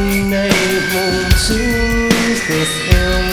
name won't change this ill